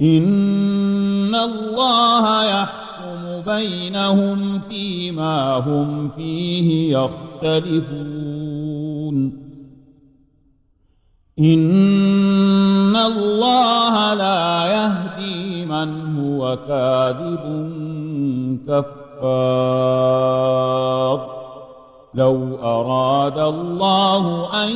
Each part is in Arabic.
إن الله يحكم بينهم فيما هم فيه يختلفون إن الله لا يهدي من هو كاذب كفار لو أراد الله أن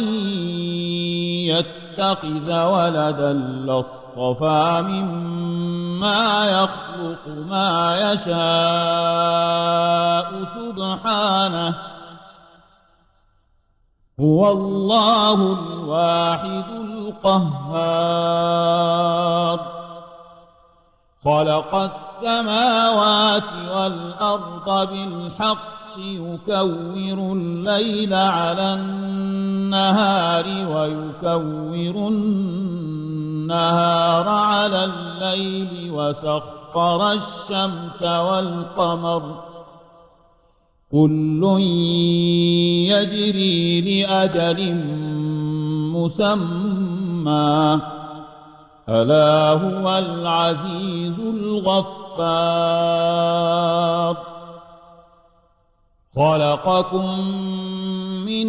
يتخذ ولدا لاصطفى مما يخلق ما يشاء سبحانه. هو الله الواحد القهار. خلق السماوات والأرض بالحق يكور الليل على النهار. ويكور النهار على الليل وسخر الشمس والقمر. كل يجري لأجل مسمى. ألا هو العزيز الغفار. خلقكم من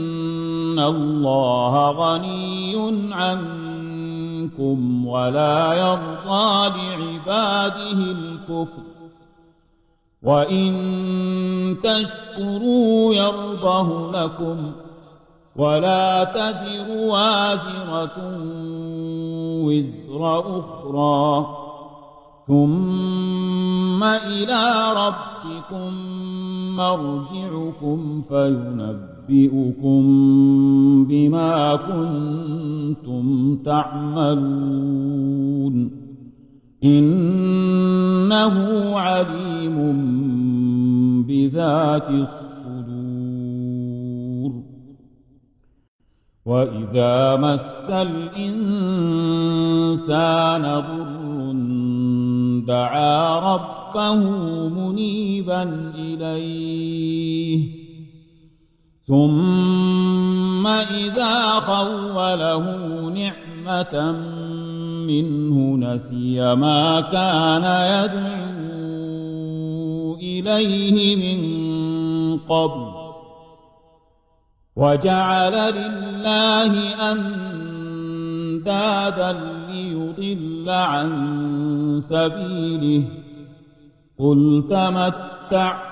الله غني عنكم ولا يرضى لعباده الكفر وإن تشكروا يرضه لكم ولا تزر وازرة وزر أخرى ثم إلى ربكم مرجعكم فينبئكم بما كنتم تعملون إنه عليم بذات الصدور وإذا مس الإنسان ضر دعا ربه منيبا إليه ثم إذا خوله نعمة منه نسي ما كان يدعو إليه من قبل وجعل لله أندادا ليضل عن سبيله قل تمتع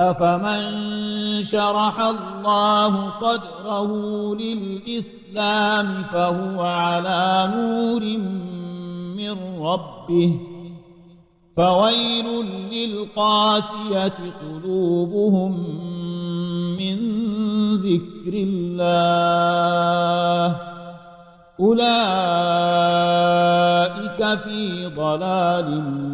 أفمن شرح الله صدره للإسلام فهو على نور من ربه فويل للقاسية قلوبهم من ذكر الله أولئك في ضلال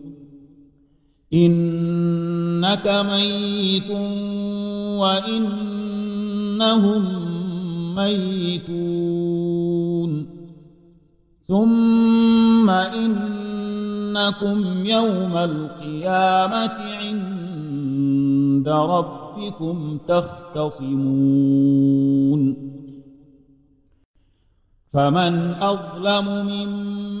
إنك ميت وإنهم ميتون ثم إنكم يوم القيامة عند ربكم تختصمون فمن أظلم ممن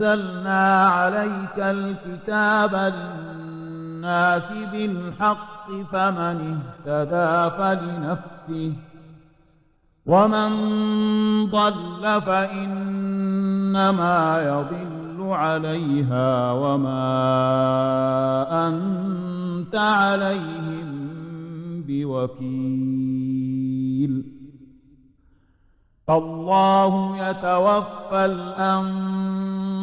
أنزلنا عليك الكتاب للناس بالحق فمن اهتدى فلنفسه ومن ضل فإنما يضل عليها وما أنت عليهم بوكيل. الله يتوفى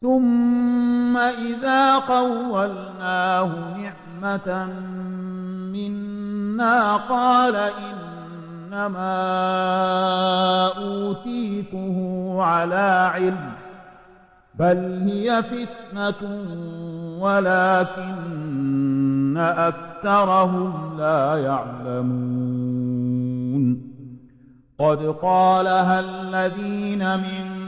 ثم إذا قولناه نعمة منا قال إنما أوتيته على علم بل هي فتنة ولكن أكثرهم لا يعلمون. قد قالها الذين من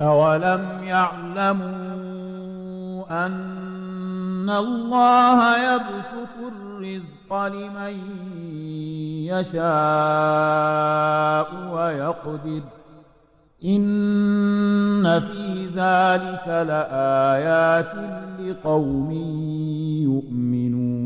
أولم يعلموا أن الله يبسط الرزق لمن يشاء ويقدر. إن في ذلك لآيات لقوم يؤمنون.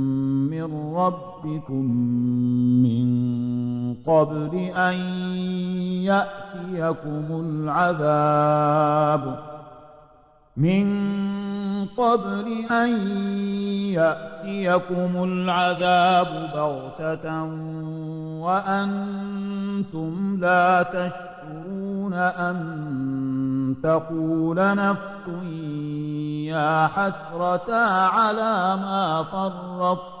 من ربكم من قبل أن يأتيكم العذاب من قبل أن يأتيكم العذاب بغتة وأنتم لا تشعرون أن تقول نفس يا حسرة على ما فرطت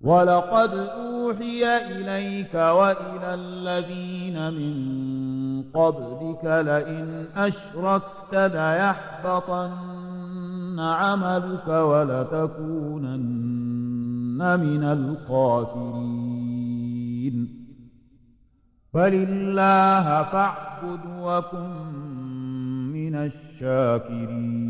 ولقد أوحي إليك وإلى الذين من قبلك لئن أشركت ليحبطن عملك ولتكونن من الخاسرين فلله فاعبد وكن من الشاكرين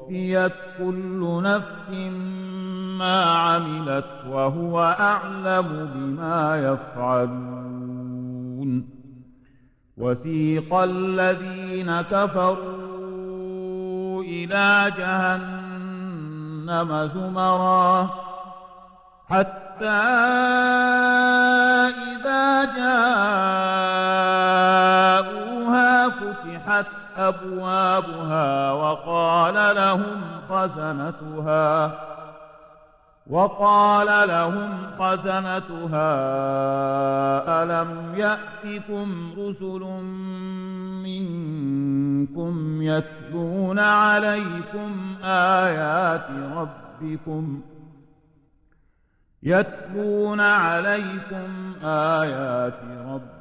ووفيت كل نفس ما عملت وهو أعلم بما يفعلون وسيق الذين كفروا إلى جهنم زمرا حتى إذا جاءوها فتحت أبوابها وقال لهم خزنتها وقال لهم خزنتها ألم يأتكم رسل منكم يتلون عليكم آيات ربكم يتلون عليكم آيات